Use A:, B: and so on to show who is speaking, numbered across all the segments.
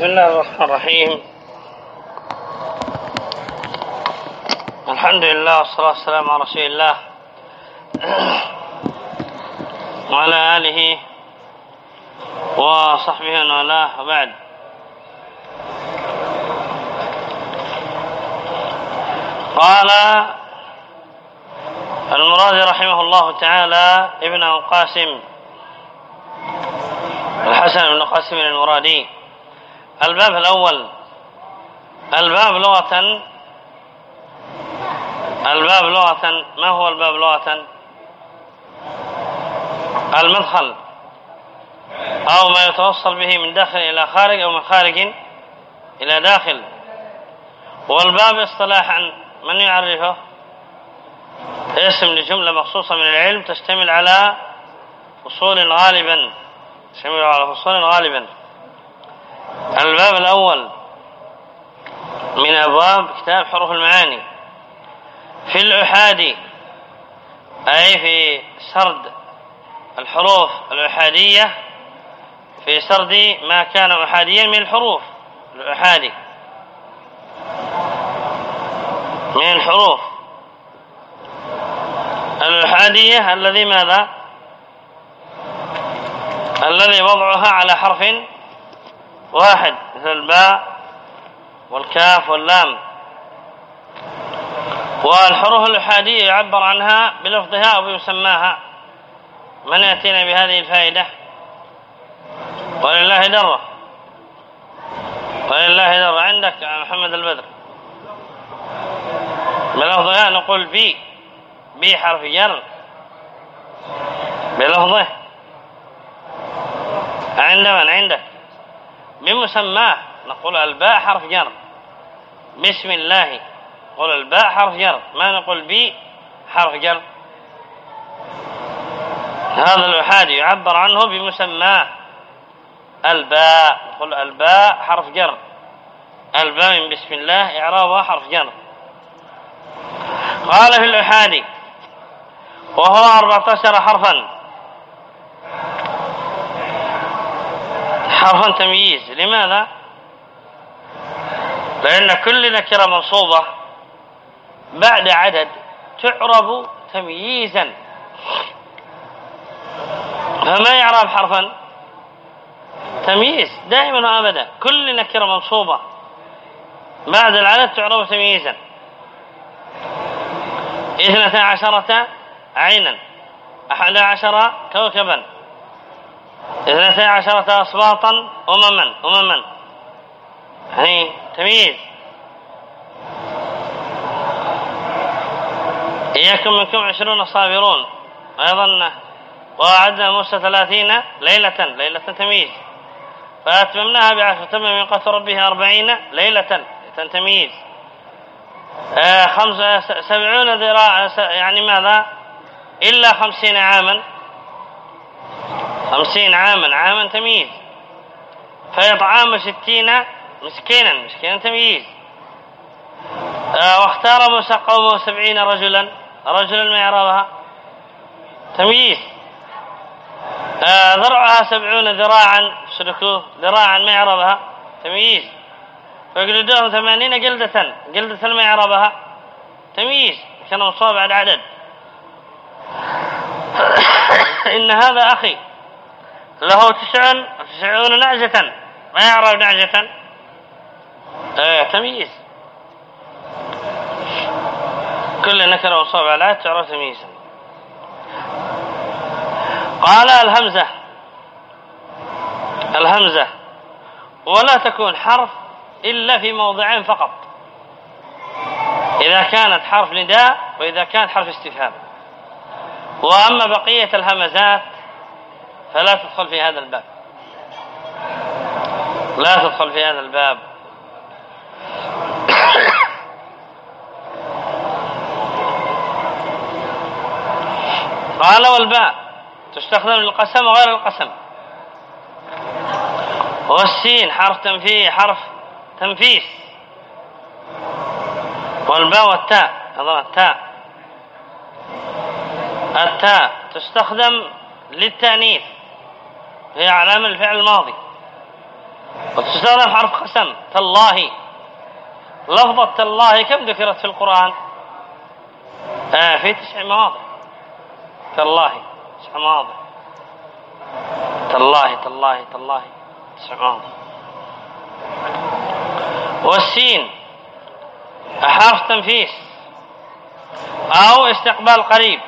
A: بسم الله الرحمن الرحيم. الحمد لله والصلاة والسلام على رسول الله. وعلى آله وصحبه والاه. وبعد. قال المراد رحمه الله تعالى ابن قاسم الحسن بن قاسم المرادي. الباب الأول. الباب لغة. الباب لغة. ما هو الباب لغة؟ المدخل. أو ما يتوصل به من داخل إلى خارج أو من خارج إلى داخل. والباب اصطلاحا من يعرفه؟ اسم لجملة مخصوصة من العلم تشتمل على فصول غالبا. تشتمل على فصول غالبا. الباب الأول من أبواب كتاب حروف المعاني. في الأحادي أي في سرد الحروف الأحادية في سرد ما كان أحاديا من الحروف الأحادي. من الحروف الأحادية الذي ماذا؟ الذي وضعها على حرف واحد مثل الباء والكاف واللام. والحروف الأحادية يعبر عنها بلفظها أو بمسماها من يأتينا بهذه الفائدة؟ ولله درة. ولله درة. عندك محمد البدر. بلفظها نقول بي بي حرف جر. بلفظه. عند من؟ عندك. بمسماه نقول الباء حرف جر. بسم الله نقول الباء حرف جر. ما نقول بي؟ حرف جر. هذا الأحادي يعبر عنه بمسماه الباء. نقول الباء حرف جر. الباء من بسم الله إعرابها حرف جر. قال في الأحادي وهو أربعة عشر حرفا. حرفا تمييز. لماذا؟ لأن كل نكرة منصوبة بعد عدد تعرب تمييزا. فما يعرب حرفا؟ تمييز دائما وابدا. كل نكره منصوبه بعد العدد تعرب تمييزا. اثنتا عشرة عينا. أحد عشر كوكبا. اثنتا عشرة أصباطا أمما أمما. يعني تمييز. إياكم منكم عشرون صابرون. أيضا وأعدنا موسى ثلاثين ليلة ليلة تمييز. فأتممناها بعشر تم من قتل ربه أربعين ليلة تمييز. آه خمس سبعون ذراع يعني ماذا؟ إلا خمسين عاما. خمسين عاما عاما تمييز. فيطعام ستين مسكينا مسكينا تمييز. آه واختار موسى قومه سبعين رجلا رجلا ما يعرفها. تمييز. آه ذرعها سبعون ذراعا سلكوه ذراعا ما يعرفها. تمييز. فيجلدوهم ثمانين جلدة جلدة ما يعرفها. تمييز. كان مصاب على عدد إن هذا أخي. له تسع تسعون نعجة. ما يعرف نعجة. آه تمييز. كل نكرة مصاب على عدد تعرف تمييزا قال الهمزة. الهمزة. ولا تكون حرف إلا في موضعين فقط. إذا كانت حرف نداء وإذا كانت حرف استفهام. وأما بقية الهمزات فلا تدخل في هذا الباب. لا تدخل في هذا الباب. قال والباء. تستخدم للقسم وغير القسم. والسين حرف تنفيه حرف تنفيس. والباء والتاء. أظن التاء. التاء تستخدم للتأنيث. هي علامة الفعل الماضي. وتستخدم حرف قسم تالله. لفظة تالله كم ذكرت في القرآن؟ آه في تسع مواضع. تالله تسع مواضع. تالله تالله تالله تسع مواضع. والسين حرف تنفيس. أو استقبال قريب.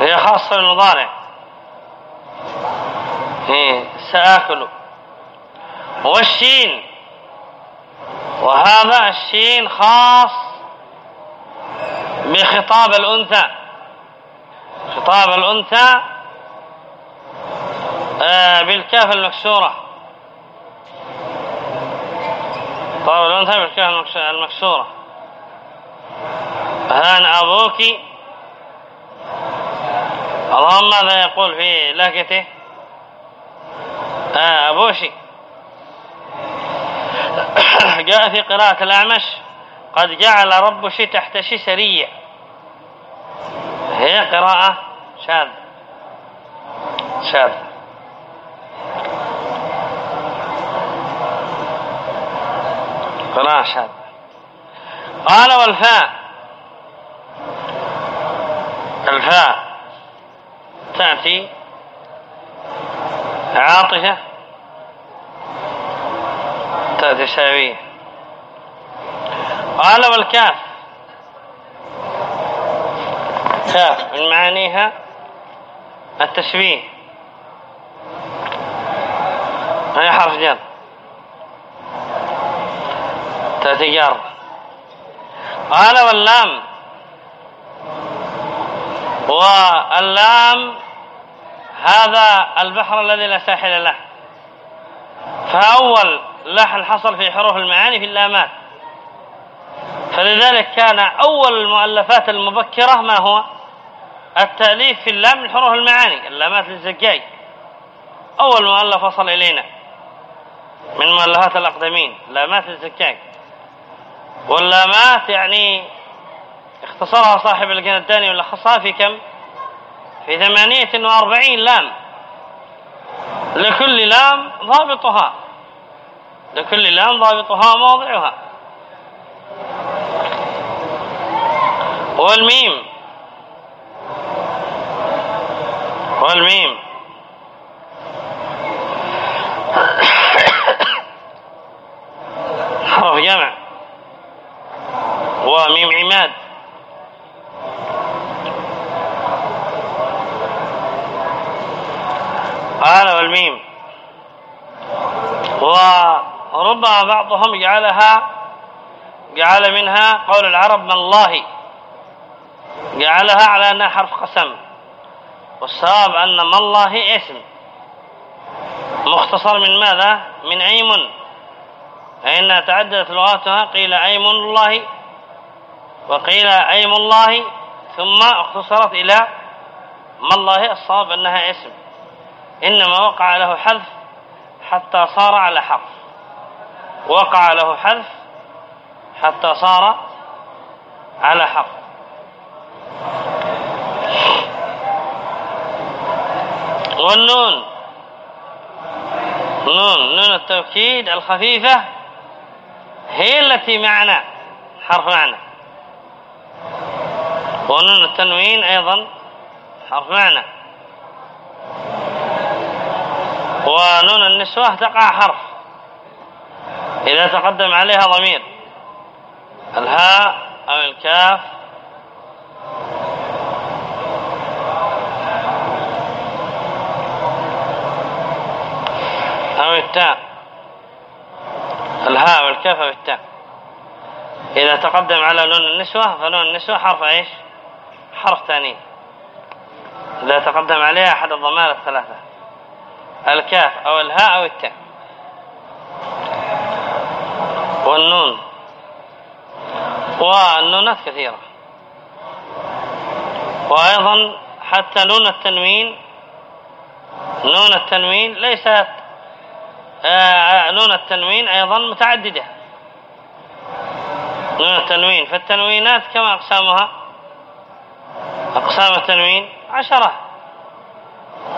A: هي خاصة بالمضارع. إيه سآكل. والشين. وهذا الشين خاص بخطاب الأنثى. خطاب الأنثى آه بالكاف المكسورة. خطاب الأنثى بالكاف المكسورة. هان أبوك. اللهم ماذا يقول في لهجته؟ آه أبوشي. جاء في قراءة الأعمش قد جعل رب شي تحت شي سرية هي قراءة شاذ شاذ قراءة شاذ قال والفاء. الفاء تأتي. عاطفة؟ تأتي ساوية قال والكاف كاف من معانيها؟ التشبيه. هي حرف جر؟ تأتي جر. قال واللام واللام هذا البحر الذي لا ساحل له. فأول لحن حصل في حروف المعاني في اللامات. فلذلك كان أول المؤلفات المبكرة ما هو؟ التأليف في اللام من حروف المعاني اللامات للزجاج. أول مؤلف وصل إلينا من مؤلفات الأقدمين لامات الزجاج واللامات يعني اختصرها صاحب القنداني ولخصها في كم؟ في ثمانية وأربعين لام. لكل لام ضابطها. لكل لام ضابطها موضعها والميم. والميم حرف جمع وميم عماد قال والميم وربما بعضهم جعلها جعل منها قول العرب من الله. جعلها على أنها حرف قسم. والصواب أن ما الله اسم. مختصر من ماذا؟ من أيم فإنها تعددت لغاتها قيل أيم الله وقيل أيم الله ثم اختصرت إلى ما الله. الصواب أنها اسم. إنما وقع له حذف حتى صار على حرف. وقع له حذف حتى صار على حرف والنون. نون. نون التوكيد الخفيفة هي التي معنا حرف معنى ونون التنوين أيضا حرف معنى ونون النسوة تقع حرف. إذا تقدم عليها ضمير الهاء أو الكاف. أو التاء. الهاء والكاف أو التاء. إذا تقدم على نون النسوة فنون النسوة حرف إيش؟ حرف ثاني. إذا تقدم عليها أحد الضمائر الثلاثة. الكاف أو الهاء أو التاء. والنون. والنونات كثيرة. وأيضا حتى نون التنوين نون التنوين ليست آه نون التنوين أيضا متعددة. نون التنوين فالتنوينات كما أقسامها أقسام التنوين عشرة.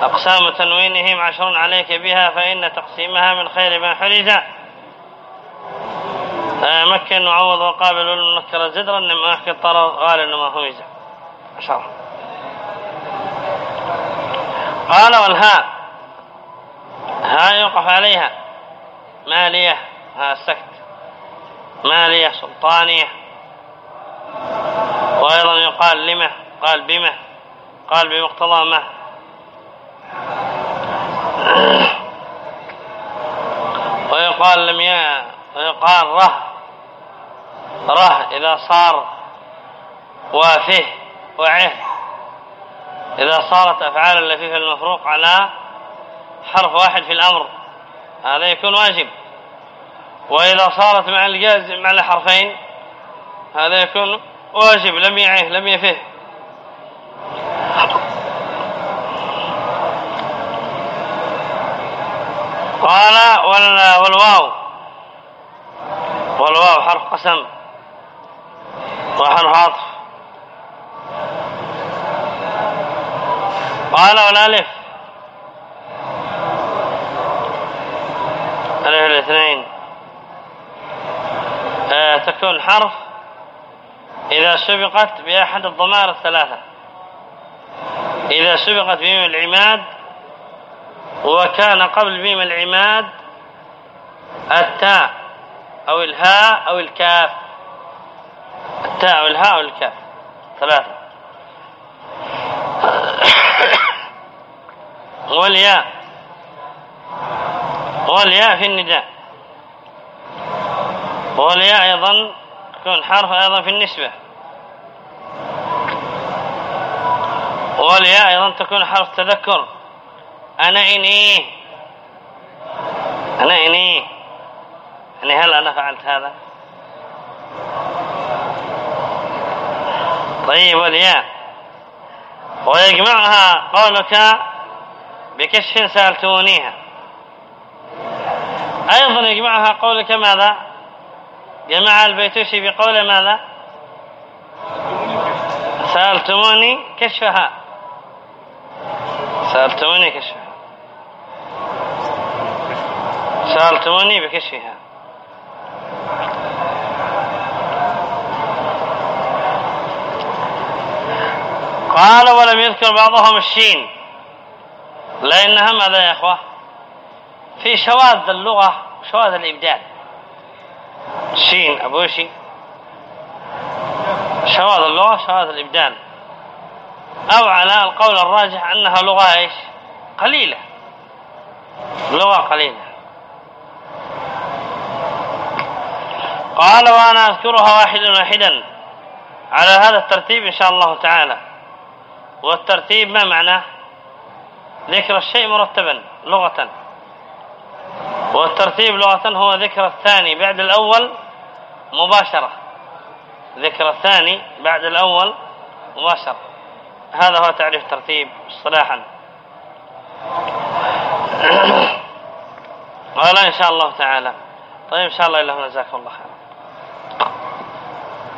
A: أقسام تنوينهم عشر عليك بها فإن تقسيمها من خير ما حرز. مكن وعوض وقابل والمنكر زدرا لما أحكي الطرر غال إنما همز عشر قال والهاء ها يوقف عليها. مالية ها السكت. مالية سلطانية وأيضا يقال لمه قال بمه قال بمقتضى مه. ويقال لم ي... ويقال ره. ره إذا صار وافه وعه إذا صارت أفعال اللفيف المفروق على حرف واحد في الأمر هذا يكون واجب. وإذا صارت مع الجازم على حرفين هذا يكون واجب لم يعه لم يفه. قال والواو. والواو حرف قسم. وحرف عطف قال والألف. ألف الاثنين آه تكون حرف إذا سبقت بأحد الضمائر الثلاثة. إذا سبقت بميم العماد وكان قبل ميم العماد التاء أو الهاء أو الكاف. التاء أو الهاء أو الكاف ثلاثة. والياء. والياء في النداء. والياء أيضا تكون حرف أيضا في النسبة. والياء أيضا تكون حرف تذكر. أنا إني. أنا إني. يعني هل أنا فعلت هذا؟ طيب والياء ويجمعها قولك بكشف سألتونيها. أيضا يجمعها قولك ماذا؟ جمع البيتوشي بقول ماذا؟ سألتموني كشفها. سألتموني كشفها. سألتموني بكشفها. قال ولم يذكر بعضهم الشين. لأنها ماذا يا أخوة؟ في شواذ اللغة شواذ الإبدال. شين أبوشي شواذ اللغة شواذ الإبدال. أو على القول الراجح أنها لغة إيش؟ قليلة. لغة قليلة. قال وأنا أذكرها واحدا واحدا. على هذا الترتيب إن شاء الله تعالى. والترتيب ما معناه؟ ذكر الشيء مرتبا لغة والترتيب لغة هو ذكر الثاني بعد الأول مباشرة. ذكر الثاني بعد الأول مباشرة. هذا هو تعريف الترتيب اصطلاحا. قال إن شاء الله تعالى. طيب إن شاء الله إلا جزاكم الله خير